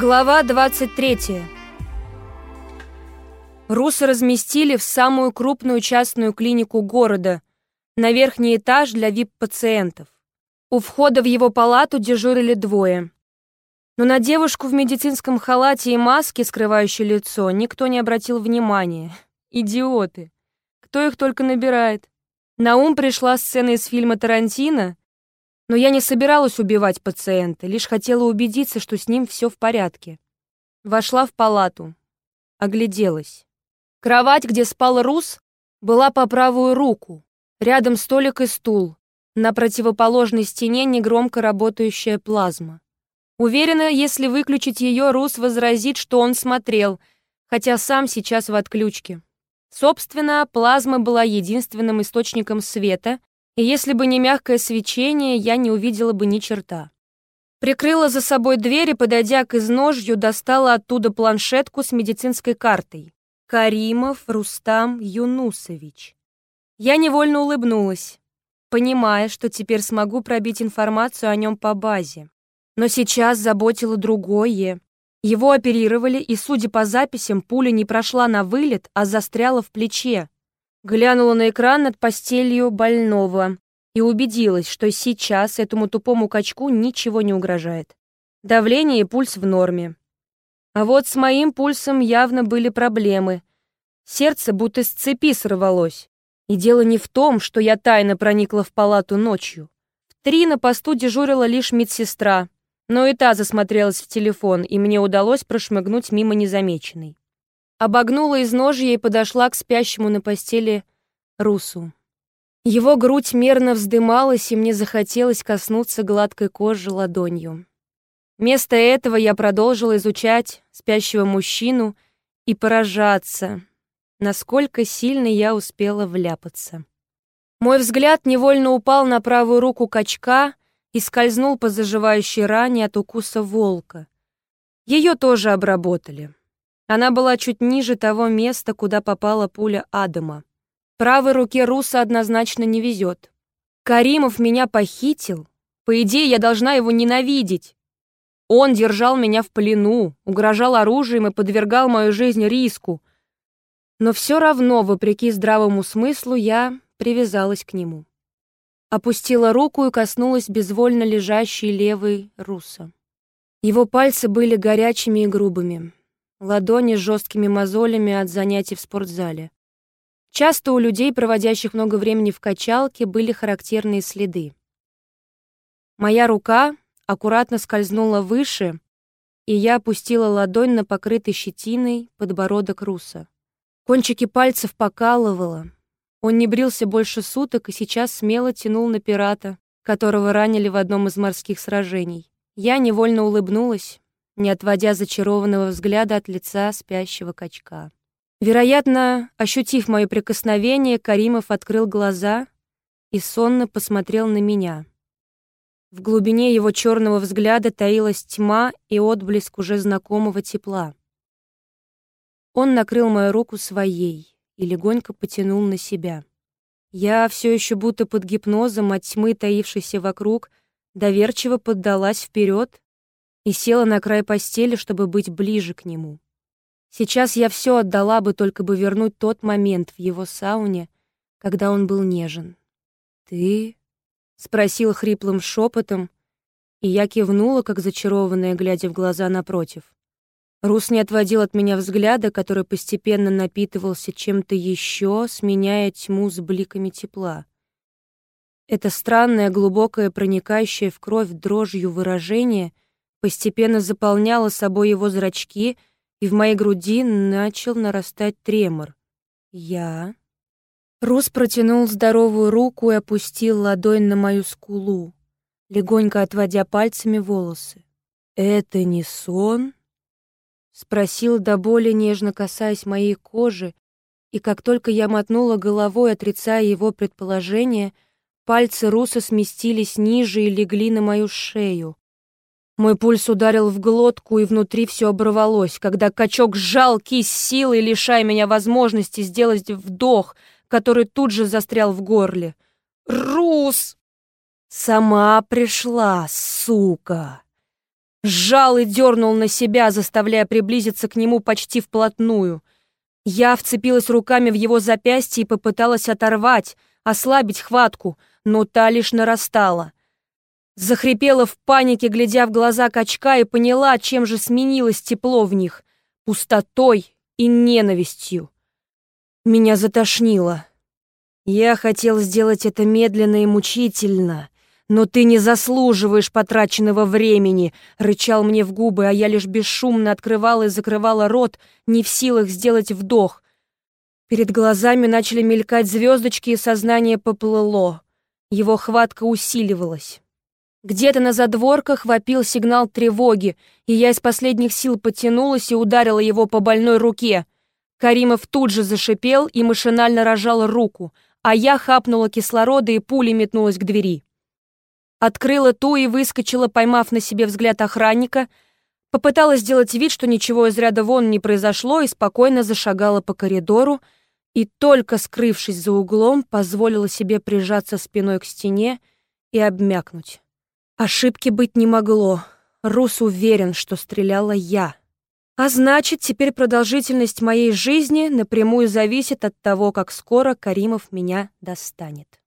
Глава 23. Руса разместили в самую крупную частную клинику города, на верхний этаж для вип-пациентов. У входа в его палату дежурили двое. Но на девушку в медицинском халате и маске, скрывающей лицо, никто не обратил внимания. Идиоты. Кто их только набирает. На ум пришла сцена из фильма Тарантино, но я не собиралась убивать пациента, лишь хотела убедиться, что с ним все в порядке. Вошла в палату. Огляделась. Кровать, где спал Рус, была по правую руку. Рядом столик и стул. На противоположной стене негромко работающая плазма. Уверена, если выключить ее, Рус возразит, что он смотрел, хотя сам сейчас в отключке. Собственно, плазма была единственным источником света, и если бы не мягкое свечение, я не увидела бы ни черта. Прикрыла за собой дверь и, подойдя к изножью, достала оттуда планшетку с медицинской картой. Каримов Рустам Юнусович. Я невольно улыбнулась, понимая, что теперь смогу пробить информацию о нем по базе. Но сейчас заботило другое. Его оперировали, и, судя по записям, пуля не прошла на вылет, а застряла в плече. Глянула на экран над постелью больного и убедилась, что сейчас этому тупому качку ничего не угрожает. Давление и пульс в норме. А вот с моим пульсом явно были проблемы. Сердце будто с цепи сорвалось. И дело не в том, что я тайно проникла в палату ночью. В три на посту дежурила лишь медсестра, но и та засмотрелась в телефон, и мне удалось прошмыгнуть мимо незамеченной обогнула изножье и подошла к спящему на постели Русу. Его грудь мерно вздымалась, и мне захотелось коснуться гладкой кожи ладонью. Вместо этого я продолжила изучать спящего мужчину и поражаться, насколько сильно я успела вляпаться. Мой взгляд невольно упал на правую руку качка и скользнул по заживающей ране от укуса волка. Ее тоже обработали. Она была чуть ниже того места, куда попала пуля Адама. Правой руке Руса однозначно не везет. Каримов меня похитил. По идее, я должна его ненавидеть. Он держал меня в плену, угрожал оружием и подвергал мою жизнь риску. Но все равно, вопреки здравому смыслу, я привязалась к нему. Опустила руку и коснулась безвольно лежащей левой Руса. Его пальцы были горячими и грубыми ладони с жесткими мозолями от занятий в спортзале. Часто у людей, проводящих много времени в качалке, были характерные следы. Моя рука аккуратно скользнула выше, и я опустила ладонь на покрытый щетиной подбородок Руса. Кончики пальцев покалывало. Он не брился больше суток и сейчас смело тянул на пирата, которого ранили в одном из морских сражений. Я невольно улыбнулась, не отводя зачарованного взгляда от лица спящего качка. Вероятно, ощутив мое прикосновение, Каримов открыл глаза и сонно посмотрел на меня. В глубине его черного взгляда таилась тьма и отблеск уже знакомого тепла. Он накрыл мою руку своей и легонько потянул на себя. Я все еще будто под гипнозом от тьмы, таившейся вокруг, доверчиво поддалась вперед и села на край постели, чтобы быть ближе к нему. Сейчас я все отдала бы, только бы вернуть тот момент в его сауне, когда он был нежен. «Ты?» — спросил хриплым шепотом, и я кивнула, как зачарованная, глядя в глаза напротив. Рус не отводил от меня взгляда, который постепенно напитывался чем-то еще, сменяя тьму с бликами тепла. Это странное, глубокое, проникающее в кровь дрожью выражение — постепенно заполняла собой его зрачки, и в моей груди начал нарастать тремор. «Я...» Рус протянул здоровую руку и опустил ладонь на мою скулу, легонько отводя пальцами волосы. «Это не сон?» Спросил до боли, нежно касаясь моей кожи, и как только я мотнула головой, отрицая его предположение, пальцы Руса сместились ниже и легли на мою шею. Мой пульс ударил в глотку, и внутри все оборвалось, когда качок сжал кисть силой, лишая меня возможности сделать вдох, который тут же застрял в горле. «Рус!» «Сама пришла, сука!» Сжал и дернул на себя, заставляя приблизиться к нему почти вплотную. Я вцепилась руками в его запястье и попыталась оторвать, ослабить хватку, но та лишь нарастала. Захрипела в панике, глядя в глаза качка, и поняла, чем же сменилось тепло в них — пустотой и ненавистью. Меня затошнило. Я хотел сделать это медленно и мучительно, но ты не заслуживаешь потраченного времени, рычал мне в губы, а я лишь бесшумно открывала и закрывала рот, не в силах сделать вдох. Перед глазами начали мелькать звездочки, и сознание поплыло. Его хватка усиливалась. Где-то на задворках вопил сигнал тревоги, и я из последних сил потянулась и ударила его по больной руке. Каримов тут же зашипел и машинально рожал руку, а я хапнула кислорода и пулей метнулась к двери. Открыла ту и выскочила, поймав на себе взгляд охранника, попыталась сделать вид, что ничего из ряда вон не произошло, и спокойно зашагала по коридору, и только скрывшись за углом, позволила себе прижаться спиной к стене и обмякнуть. Ошибки быть не могло. Рус уверен, что стреляла я. А значит, теперь продолжительность моей жизни напрямую зависит от того, как скоро Каримов меня достанет.